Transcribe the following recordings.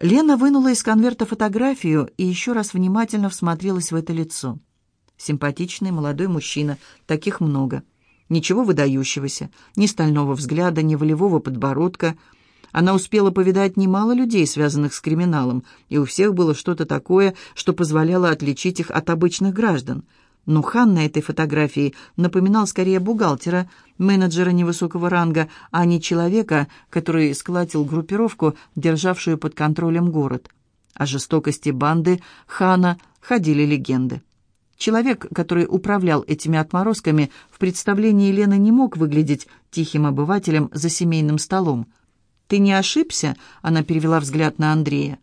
Лена вынула из конверта фотографию и еще раз внимательно всмотрелась в это лицо. Симпатичный молодой мужчина, таких много. Ничего выдающегося, ни стального взгляда, ни волевого подбородка. Она успела повидать немало людей, связанных с криминалом, и у всех было что-то такое, что позволяло отличить их от обычных граждан – но Хан на этой фотографии напоминал скорее бухгалтера, менеджера невысокого ранга, а не человека, который сколотил группировку, державшую под контролем город. О жестокости банды Хана ходили легенды. Человек, который управлял этими отморозками, в представлении Лены не мог выглядеть тихим обывателем за семейным столом. «Ты не ошибся?» — она перевела взгляд на Андрея.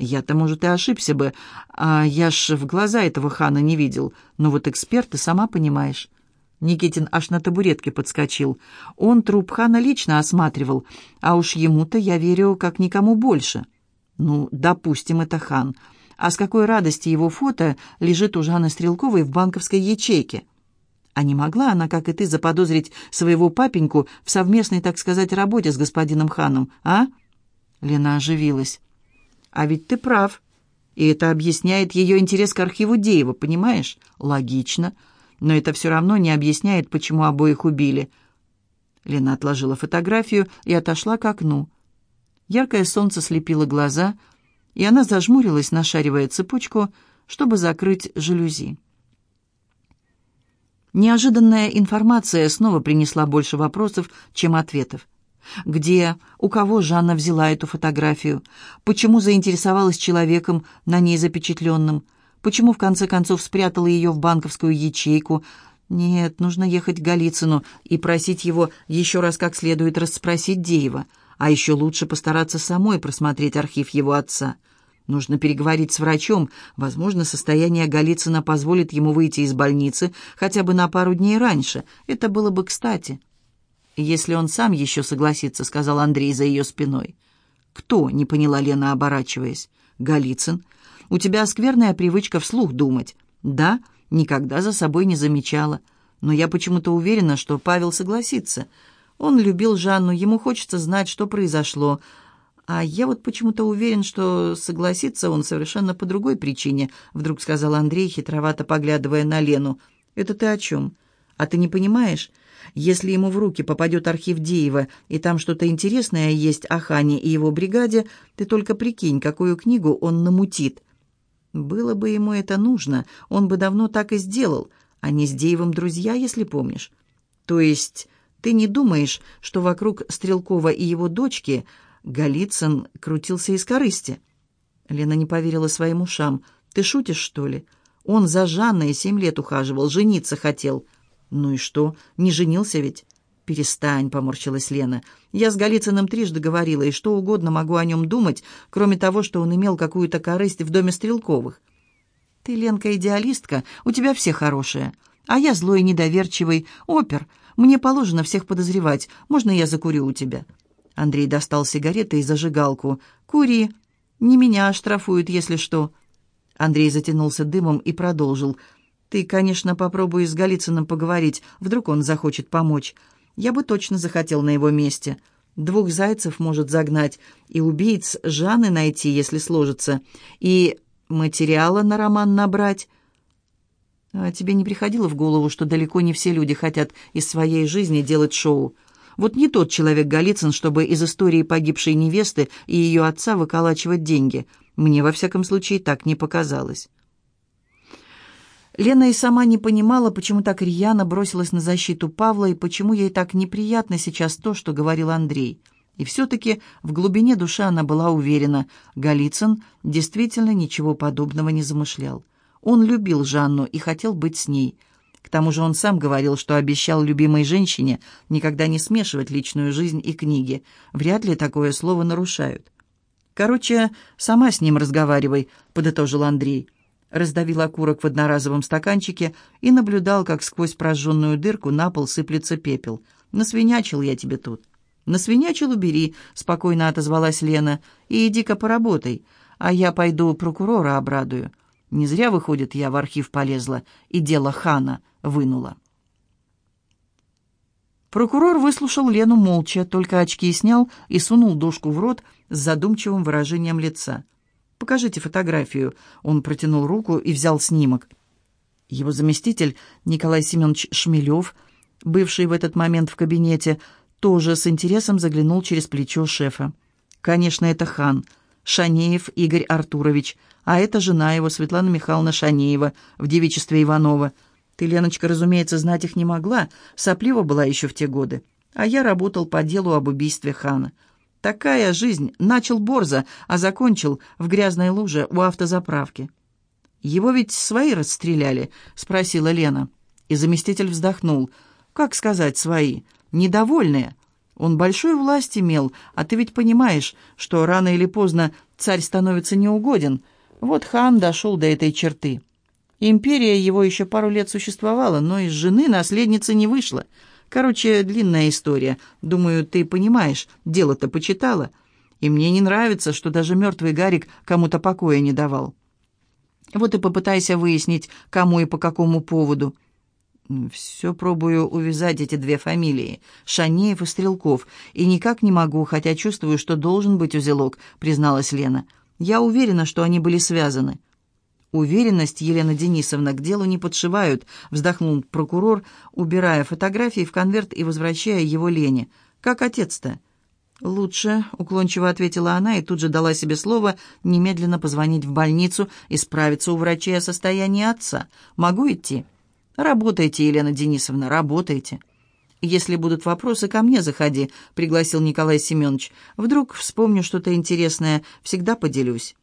Я-то, может, и ошибся бы, а я ж в глаза этого хана не видел. Но вот эксперт, ты сама понимаешь». Никитин аж на табуретке подскочил. Он труп хана лично осматривал, а уж ему-то я верю как никому больше. Ну, допустим, это хан. А с какой радости его фото лежит у Жанны Стрелковой в банковской ячейке? А не могла она, как и ты, заподозрить своего папеньку в совместной, так сказать, работе с господином ханом, а? Лена оживилась. А ведь ты прав. И это объясняет ее интерес к архиву Деева, понимаешь? Логично. Но это все равно не объясняет, почему обоих убили. Лена отложила фотографию и отошла к окну. Яркое солнце слепило глаза, и она зажмурилась, нашаривая цепочку, чтобы закрыть жалюзи. Неожиданная информация снова принесла больше вопросов, чем ответов. Где, у кого Жанна взяла эту фотографию? Почему заинтересовалась человеком, на ней запечатленным? Почему, в конце концов, спрятала ее в банковскую ячейку? Нет, нужно ехать к Голицыну и просить его еще раз как следует расспросить Деева. А еще лучше постараться самой просмотреть архив его отца. Нужно переговорить с врачом. Возможно, состояние Голицына позволит ему выйти из больницы хотя бы на пару дней раньше. Это было бы кстати если он сам еще согласится», — сказал Андрей за ее спиной. «Кто?» — не поняла Лена, оборачиваясь. «Голицын. У тебя скверная привычка вслух думать. Да, никогда за собой не замечала. Но я почему-то уверена, что Павел согласится. Он любил Жанну, ему хочется знать, что произошло. А я вот почему-то уверен, что согласится он совершенно по другой причине», — вдруг сказал Андрей, хитровато поглядывая на Лену. «Это ты о чем?» А ты не понимаешь? Если ему в руки попадет архив Деева, и там что-то интересное есть о Хане и его бригаде, ты только прикинь, какую книгу он намутит. Было бы ему это нужно, он бы давно так и сделал. Они с Деевым друзья, если помнишь. То есть ты не думаешь, что вокруг Стрелкова и его дочки Голицын крутился из корысти? Лена не поверила своим ушам. «Ты шутишь, что ли? Он за Жанной семь лет ухаживал, жениться хотел». «Ну и что? Не женился ведь?» «Перестань», — поморщилась Лена. «Я с Голицыным трижды говорила, и что угодно могу о нем думать, кроме того, что он имел какую-то корысть в доме Стрелковых». «Ты, Ленка, идеалистка, у тебя все хорошие. А я злой и недоверчивый. Опер, мне положено всех подозревать. Можно я закурю у тебя?» Андрей достал сигареты и зажигалку. «Кури. Не меня оштрафуют, если что». Андрей затянулся дымом и продолжил. «Кури». Ты, конечно, попробуй с Голицыным поговорить, вдруг он захочет помочь. Я бы точно захотел на его месте. Двух зайцев может загнать, и убийц Жанны найти, если сложится, и материала на роман набрать. А тебе не приходило в голову, что далеко не все люди хотят из своей жизни делать шоу? Вот не тот человек Голицын, чтобы из истории погибшей невесты и ее отца выколачивать деньги. Мне, во всяком случае, так не показалось. Лена и сама не понимала, почему так рьяно бросилась на защиту Павла и почему ей так неприятно сейчас то, что говорил Андрей. И все-таки в глубине души она была уверена, Голицын действительно ничего подобного не замышлял. Он любил Жанну и хотел быть с ней. К тому же он сам говорил, что обещал любимой женщине никогда не смешивать личную жизнь и книги. Вряд ли такое слово нарушают. «Короче, сама с ним разговаривай», — подытожил Андрей. «Андрей» раздавил окурок в одноразовом стаканчике и наблюдал, как сквозь прожженную дырку на пол сыплется пепел. «Насвинячил я тебе тут». «Насвинячил, убери», — спокойно отозвалась Лена. «И иди-ка поработай, а я пойду прокурора обрадую. Не зря, выходит, я в архив полезла и дело хана вынула». Прокурор выслушал Лену молча, только очки снял и сунул дошку в рот с задумчивым выражением лица. Покажите фотографию». Он протянул руку и взял снимок. Его заместитель Николай Семенович Шмелев, бывший в этот момент в кабинете, тоже с интересом заглянул через плечо шефа. «Конечно, это хан». Шанеев Игорь Артурович, а это жена его, Светлана Михайловна Шанеева, в девичестве Иванова. Ты, Леночка, разумеется, знать их не могла, соплива была еще в те годы. А я работал по делу об убийстве хана. Такая жизнь. Начал Борза, а закончил в грязной луже у автозаправки. «Его ведь свои расстреляли?» — спросила Лена. И заместитель вздохнул. «Как сказать свои? Недовольные. Он большой власть имел, а ты ведь понимаешь, что рано или поздно царь становится неугоден. Вот хан дошел до этой черты. Империя его еще пару лет существовала, но из жены наследницы не вышла». Короче, длинная история. Думаю, ты понимаешь, дело-то почитала. И мне не нравится, что даже мертвый Гарик кому-то покоя не давал. Вот и попытайся выяснить, кому и по какому поводу. Все пробую увязать эти две фамилии, Шанеев и Стрелков, и никак не могу, хотя чувствую, что должен быть узелок, призналась Лена. Я уверена, что они были связаны. «Уверенность Елена Денисовна к делу не подшивают», — вздохнул прокурор, убирая фотографии в конверт и возвращая его Лене. «Как отец-то?» «Лучше», — уклончиво ответила она и тут же дала себе слово немедленно позвонить в больницу и справиться у врачей о состоянии отца. «Могу идти?» «Работайте, Елена Денисовна, работайте». «Если будут вопросы, ко мне заходи», — пригласил Николай Семенович. «Вдруг вспомню что-то интересное, всегда поделюсь».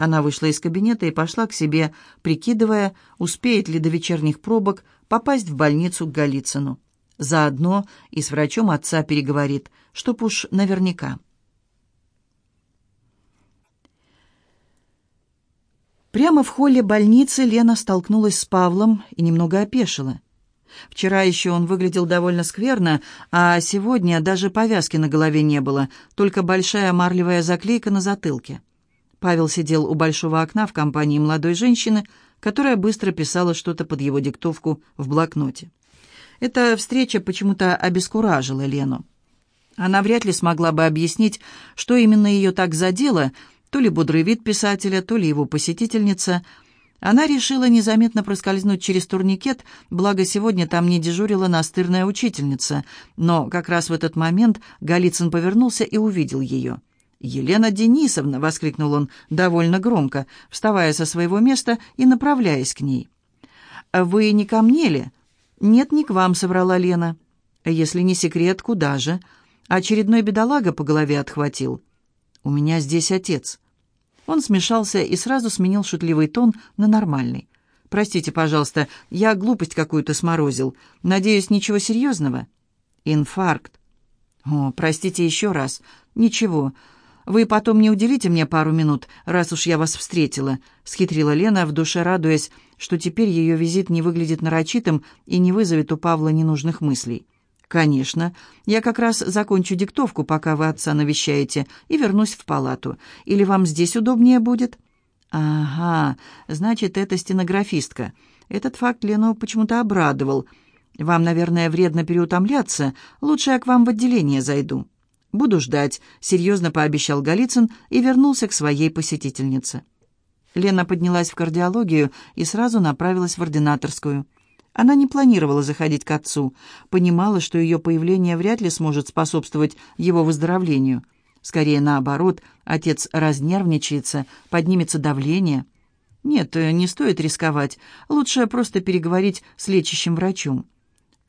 Она вышла из кабинета и пошла к себе, прикидывая, успеет ли до вечерних пробок попасть в больницу к Голицыну. Заодно и с врачом отца переговорит, чтоб уж наверняка. Прямо в холле больницы Лена столкнулась с Павлом и немного опешила. Вчера еще он выглядел довольно скверно, а сегодня даже повязки на голове не было, только большая марлевая заклейка на затылке. Павел сидел у большого окна в компании молодой женщины, которая быстро писала что-то под его диктовку в блокноте. Эта встреча почему-то обескуражила Лену. Она вряд ли смогла бы объяснить, что именно ее так задело, то ли бодрый вид писателя, то ли его посетительница. Она решила незаметно проскользнуть через турникет, благо сегодня там не дежурила настырная учительница, но как раз в этот момент Голицын повернулся и увидел ее. «Елена Денисовна!» — воскликнул он довольно громко, вставая со своего места и направляясь к ней. «Вы не ко мне ли?» «Нет, не к вам», — соврала Лена. «Если не секрет, куда же?» Очередной бедолага по голове отхватил. «У меня здесь отец». Он смешался и сразу сменил шутливый тон на нормальный. «Простите, пожалуйста, я глупость какую-то сморозил. Надеюсь, ничего серьезного?» «Инфаркт». «О, простите еще раз. Ничего. «Вы потом не уделите мне пару минут, раз уж я вас встретила», — схитрила Лена, в душе радуясь, что теперь ее визит не выглядит нарочитым и не вызовет у Павла ненужных мыслей. «Конечно. Я как раз закончу диктовку, пока вы отца навещаете, и вернусь в палату. Или вам здесь удобнее будет?» «Ага, значит, это стенографистка. Этот факт Лену почему-то обрадовал. Вам, наверное, вредно переутомляться. Лучше я к вам в отделение зайду». «Буду ждать», — серьезно пообещал Голицын и вернулся к своей посетительнице. Лена поднялась в кардиологию и сразу направилась в ординаторскую. Она не планировала заходить к отцу, понимала, что ее появление вряд ли сможет способствовать его выздоровлению. Скорее наоборот, отец разнервничается, поднимется давление. Нет, э, не стоит рисковать, лучше просто переговорить с лечащим врачом.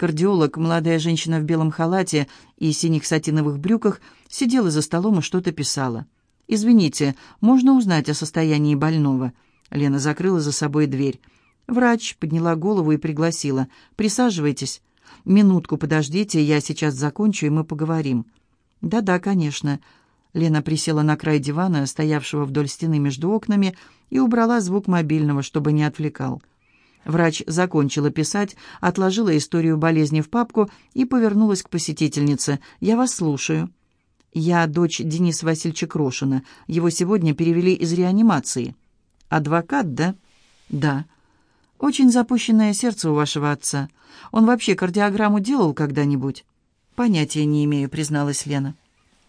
Кардиолог, молодая женщина в белом халате и синих сатиновых брюках, сидела за столом и что-то писала. «Извините, можно узнать о состоянии больного?» Лена закрыла за собой дверь. Врач подняла голову и пригласила. «Присаживайтесь. Минутку подождите, я сейчас закончу, и мы поговорим». «Да-да, конечно». Лена присела на край дивана, стоявшего вдоль стены между окнами, и убрала звук мобильного, чтобы не отвлекал. Врач закончила писать, отложила историю болезни в папку и повернулась к посетительнице. «Я вас слушаю». «Я дочь Дениса Васильевича Крошина. Его сегодня перевели из реанимации». «Адвокат, да?» «Да». «Очень запущенное сердце у вашего отца. Он вообще кардиограмму делал когда-нибудь?» «Понятия не имею», — призналась Лена.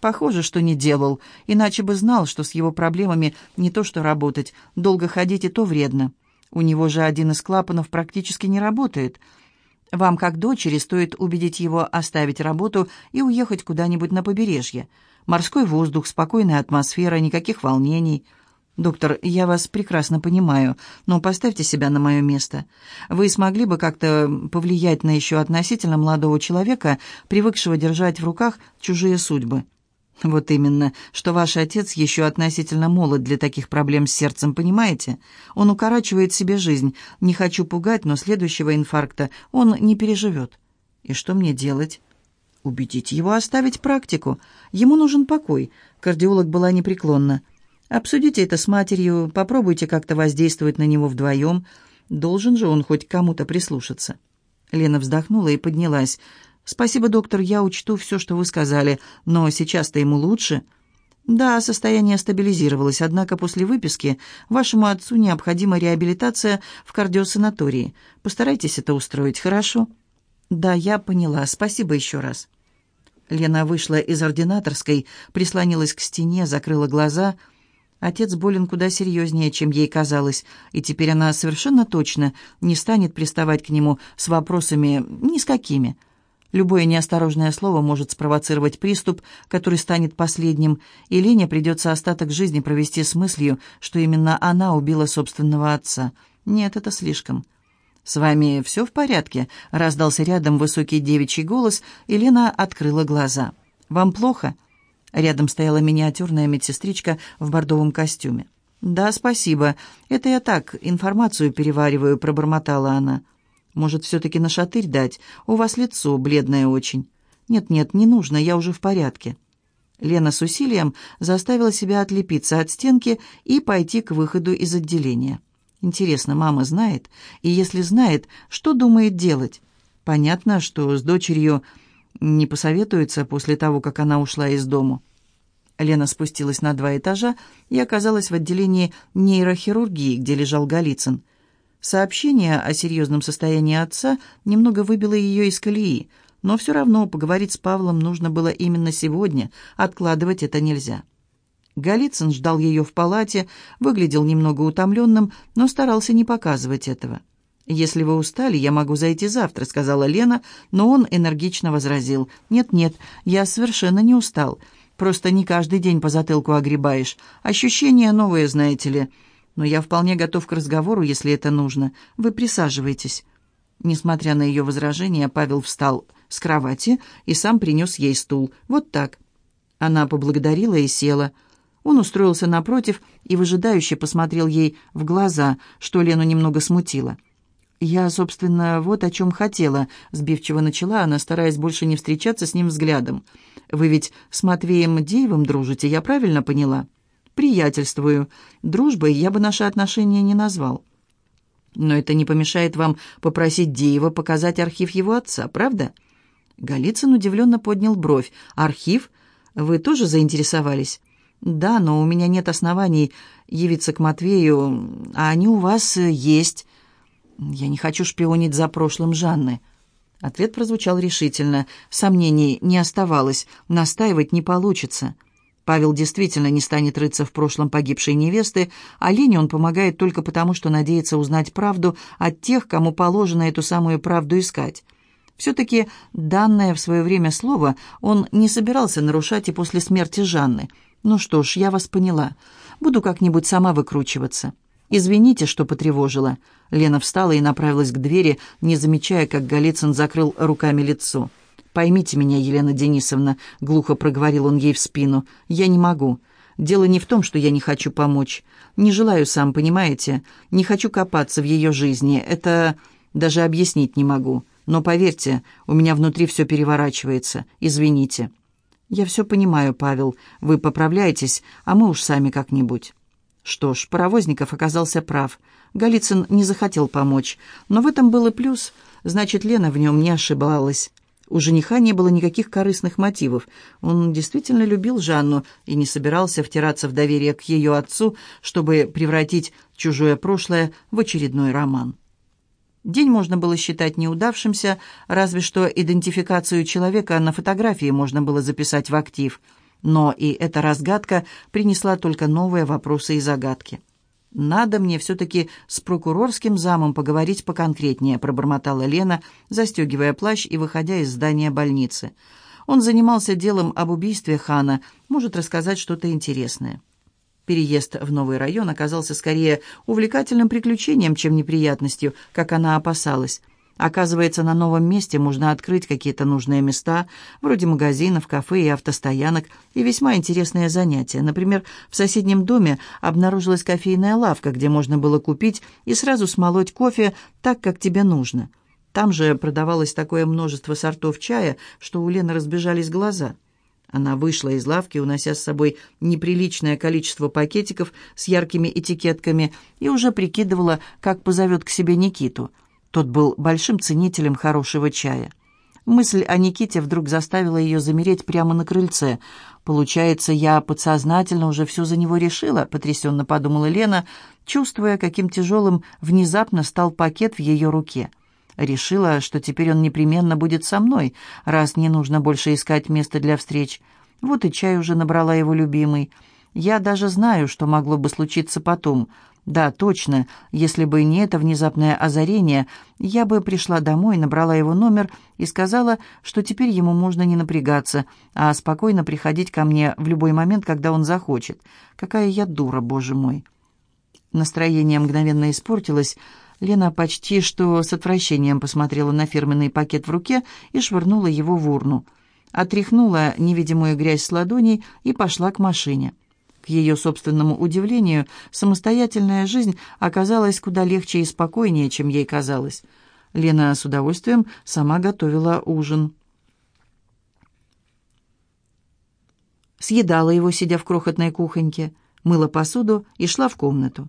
«Похоже, что не делал, иначе бы знал, что с его проблемами не то что работать, долго ходить и то вредно». У него же один из клапанов практически не работает. Вам, как дочери, стоит убедить его оставить работу и уехать куда-нибудь на побережье. Морской воздух, спокойная атмосфера, никаких волнений. Доктор, я вас прекрасно понимаю, но поставьте себя на мое место. Вы смогли бы как-то повлиять на еще относительно молодого человека, привыкшего держать в руках чужие судьбы?» Вот именно, что ваш отец еще относительно молод для таких проблем с сердцем, понимаете? Он укорачивает себе жизнь. Не хочу пугать, но следующего инфаркта он не переживет. И что мне делать? Убедить его оставить практику. Ему нужен покой. Кардиолог была непреклонна. Обсудите это с матерью, попробуйте как-то воздействовать на него вдвоем. Должен же он хоть кому-то прислушаться. Лена вздохнула и поднялась. «Спасибо, доктор, я учту все, что вы сказали, но сейчас-то ему лучше». «Да, состояние стабилизировалось, однако после выписки вашему отцу необходима реабилитация в кардиосанатории. Постарайтесь это устроить, хорошо?» «Да, я поняла. Спасибо еще раз». Лена вышла из ординаторской, прислонилась к стене, закрыла глаза. Отец болен куда серьезнее, чем ей казалось, и теперь она совершенно точно не станет приставать к нему с вопросами «ни с какими». Любое неосторожное слово может спровоцировать приступ, который станет последним, и Лене придется остаток жизни провести с мыслью, что именно она убила собственного отца. Нет, это слишком. «С вами все в порядке?» — раздался рядом высокий девичий голос, и Лена открыла глаза. «Вам плохо?» Рядом стояла миниатюрная медсестричка в бордовом костюме. «Да, спасибо. Это я так, информацию перевариваю», — пробормотала она. Может, все-таки на шатырь дать? У вас лицо бледное очень. Нет-нет, не нужно, я уже в порядке». Лена с усилием заставила себя отлепиться от стенки и пойти к выходу из отделения. Интересно, мама знает? И если знает, что думает делать? Понятно, что с дочерью не посоветуется после того, как она ушла из дому. Лена спустилась на два этажа и оказалась в отделении нейрохирургии, где лежал Голицын. Сообщение о серьезном состоянии отца немного выбило ее из колеи, но все равно поговорить с Павлом нужно было именно сегодня, откладывать это нельзя. Голицын ждал ее в палате, выглядел немного утомленным, но старался не показывать этого. «Если вы устали, я могу зайти завтра», — сказала Лена, но он энергично возразил. «Нет-нет, я совершенно не устал. Просто не каждый день по затылку огребаешь. Ощущения новые, знаете ли но я вполне готов к разговору, если это нужно. Вы присаживайтесь». Несмотря на ее возражения, Павел встал с кровати и сам принес ей стул. Вот так. Она поблагодарила и села. Он устроился напротив и выжидающе посмотрел ей в глаза, что Лену немного смутило. «Я, собственно, вот о чем хотела», — сбивчиво начала она, стараясь больше не встречаться с ним взглядом. «Вы ведь с Матвеем Деевым дружите, я правильно поняла?» приятельствую. Дружбой я бы наши отношения не назвал. Но это не помешает вам попросить Деева показать архив его отца, правда?» Голицын удивленно поднял бровь. «Архив? Вы тоже заинтересовались?» «Да, но у меня нет оснований явиться к Матвею, а они у вас есть. Я не хочу шпионить за прошлым Жанны». Ответ прозвучал решительно. Сомнений не оставалось, настаивать не получится. Павел действительно не станет рыться в прошлом погибшей невесты, а Лене он помогает только потому, что надеется узнать правду от тех, кому положено эту самую правду искать. Все-таки данное в свое время слово он не собирался нарушать и после смерти Жанны. «Ну что ж, я вас поняла. Буду как-нибудь сама выкручиваться. Извините, что потревожила». Лена встала и направилась к двери, не замечая, как Голицын закрыл руками лицо. «Поймите меня, Елена Денисовна», — глухо проговорил он ей в спину, — «я не могу. Дело не в том, что я не хочу помочь. Не желаю сам, понимаете? Не хочу копаться в ее жизни. Это даже объяснить не могу. Но поверьте, у меня внутри все переворачивается. Извините». «Я все понимаю, Павел. Вы поправляетесь, а мы уж сами как-нибудь». Что ж, Паровозников оказался прав. Голицын не захотел помочь. Но в этом был и плюс. Значит, Лена в нем не ошибалась. У жениха не было никаких корыстных мотивов. Он действительно любил Жанну и не собирался втираться в доверие к ее отцу, чтобы превратить чужое прошлое в очередной роман. День можно было считать неудавшимся, разве что идентификацию человека на фотографии можно было записать в актив. Но и эта разгадка принесла только новые вопросы и загадки. «Надо мне все-таки с прокурорским замом поговорить поконкретнее», пробормотала Лена, застегивая плащ и выходя из здания больницы. Он занимался делом об убийстве хана, может рассказать что-то интересное. Переезд в новый район оказался скорее увлекательным приключением, чем неприятностью, как она опасалась. Оказывается, на новом месте можно открыть какие-то нужные места, вроде магазинов, кафе и автостоянок, и весьма интересное занятие. Например, в соседнем доме обнаружилась кофейная лавка, где можно было купить и сразу смолоть кофе так, как тебе нужно. Там же продавалось такое множество сортов чая, что у Лены разбежались глаза. Она вышла из лавки, унося с собой неприличное количество пакетиков с яркими этикетками, и уже прикидывала, как позовет к себе Никиту – тот был большим ценителем хорошего чая. Мысль о Никите вдруг заставила ее замереть прямо на крыльце. «Получается, я подсознательно уже все за него решила», — потрясенно подумала Лена, чувствуя, каким тяжелым внезапно стал пакет в ее руке. Решила, что теперь он непременно будет со мной, раз не нужно больше искать место для встреч. Вот и чай уже набрала его любимый. Я даже знаю, что могло бы случиться потом — да, точно, если бы не это внезапное озарение, я бы пришла домой, набрала его номер и сказала, что теперь ему можно не напрягаться, а спокойно приходить ко мне в любой момент, когда он захочет. Какая я дура, боже мой. Настроение мгновенно испортилось. Лена почти что с отвращением посмотрела на фирменный пакет в руке и швырнула его в урну. Отряхнула невидимую грязь с ладоней и пошла к машине. К ее собственному удивлению, самостоятельная жизнь оказалась куда легче и спокойнее, чем ей казалось. Лена с удовольствием сама готовила ужин. Съедала его, сидя в крохотной кухоньке, мыла посуду и шла в комнату.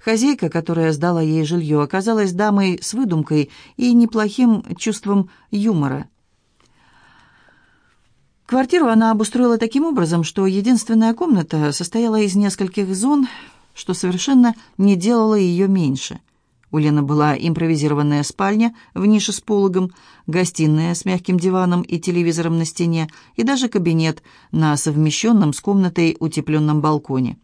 Хозяйка, которая сдала ей жилье, оказалась дамой с выдумкой и неплохим чувством юмора – Квартиру она обустроила таким образом, что единственная комната состояла из нескольких зон, что совершенно не делало ее меньше. У Лены была импровизированная спальня в нише с пологом, гостиная с мягким диваном и телевизором на стене, и даже кабинет на совмещенном с комнатой утепленном балконе.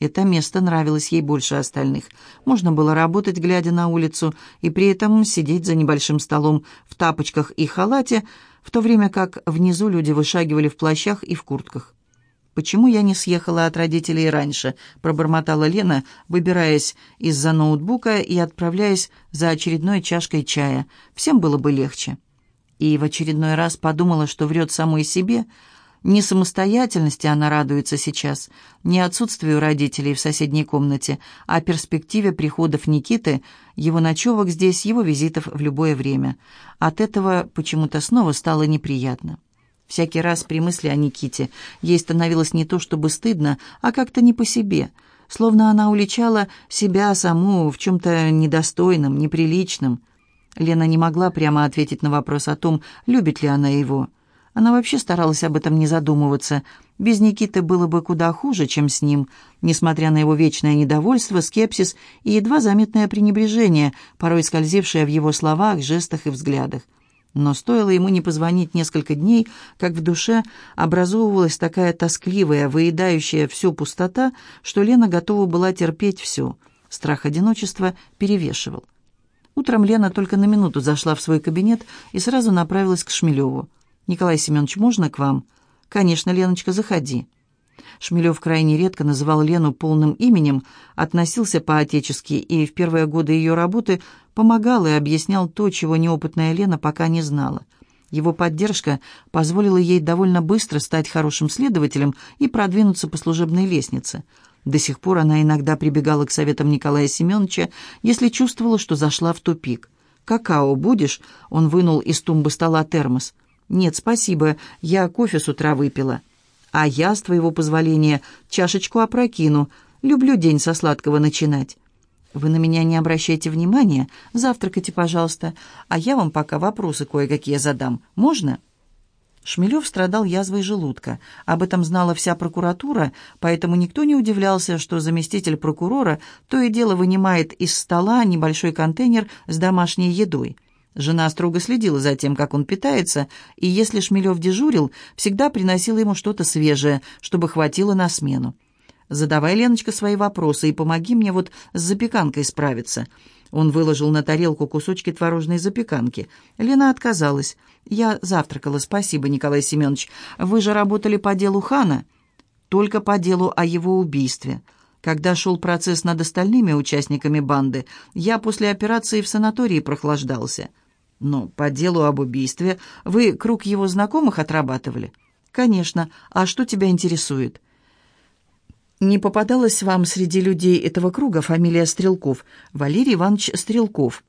Это место нравилось ей больше остальных. Можно было работать, глядя на улицу, и при этом сидеть за небольшим столом в тапочках и халате, в то время как внизу люди вышагивали в плащах и в куртках. «Почему я не съехала от родителей раньше?» – пробормотала Лена, выбираясь из-за ноутбука и отправляясь за очередной чашкой чая. «Всем было бы легче». И в очередной раз подумала, что врет самой себе – не самостоятельности она радуется сейчас, не отсутствию родителей в соседней комнате, а перспективе приходов Никиты, его ночевок здесь, его визитов в любое время. От этого почему-то снова стало неприятно. Всякий раз при мысли о Никите ей становилось не то чтобы стыдно, а как-то не по себе, словно она уличала себя саму в чем-то недостойном, неприличном. Лена не могла прямо ответить на вопрос о том, любит ли она его. Она вообще старалась об этом не задумываться. Без Никиты было бы куда хуже, чем с ним, несмотря на его вечное недовольство, скепсис и едва заметное пренебрежение, порой скользившее в его словах, жестах и взглядах. Но стоило ему не позвонить несколько дней, как в душе образовывалась такая тоскливая, выедающая всю пустота, что Лена готова была терпеть все. Страх одиночества перевешивал. Утром Лена только на минуту зашла в свой кабинет и сразу направилась к Шмелеву. Николай Семенович, можно к вам?» «Конечно, Леночка, заходи». Шмелев крайне редко называл Лену полным именем, относился по-отечески и в первые годы ее работы помогал и объяснял то, чего неопытная Лена пока не знала. Его поддержка позволила ей довольно быстро стать хорошим следователем и продвинуться по служебной лестнице. До сих пор она иногда прибегала к советам Николая Семеновича, если чувствовала, что зашла в тупик. «Какао будешь?» — он вынул из тумбы стола термос — «Нет, спасибо, я кофе с утра выпила». «А я, с твоего позволения, чашечку опрокину. Люблю день со сладкого начинать». «Вы на меня не обращайте внимания. Завтракайте, пожалуйста. А я вам пока вопросы кое-какие задам. Можно?» Шмелев страдал язвой желудка. Об этом знала вся прокуратура, поэтому никто не удивлялся, что заместитель прокурора то и дело вынимает из стола небольшой контейнер с домашней едой. Жена строго следила за тем, как он питается, и если Шмелев дежурил, всегда приносила ему что-то свежее, чтобы хватило на смену. «Задавай, Леночка, свои вопросы и помоги мне вот с запеканкой справиться». Он выложил на тарелку кусочки творожной запеканки. Лена отказалась. «Я завтракала, спасибо, Николай Семенович. Вы же работали по делу Хана?» «Только по делу о его убийстве». Когда шел процесс над остальными участниками банды, я после операции в санатории прохлаждался. Но по делу об убийстве вы круг его знакомых отрабатывали? Конечно. А что тебя интересует? Не попадалась вам среди людей этого круга фамилия Стрелков, Валерий Иванович Стрелков.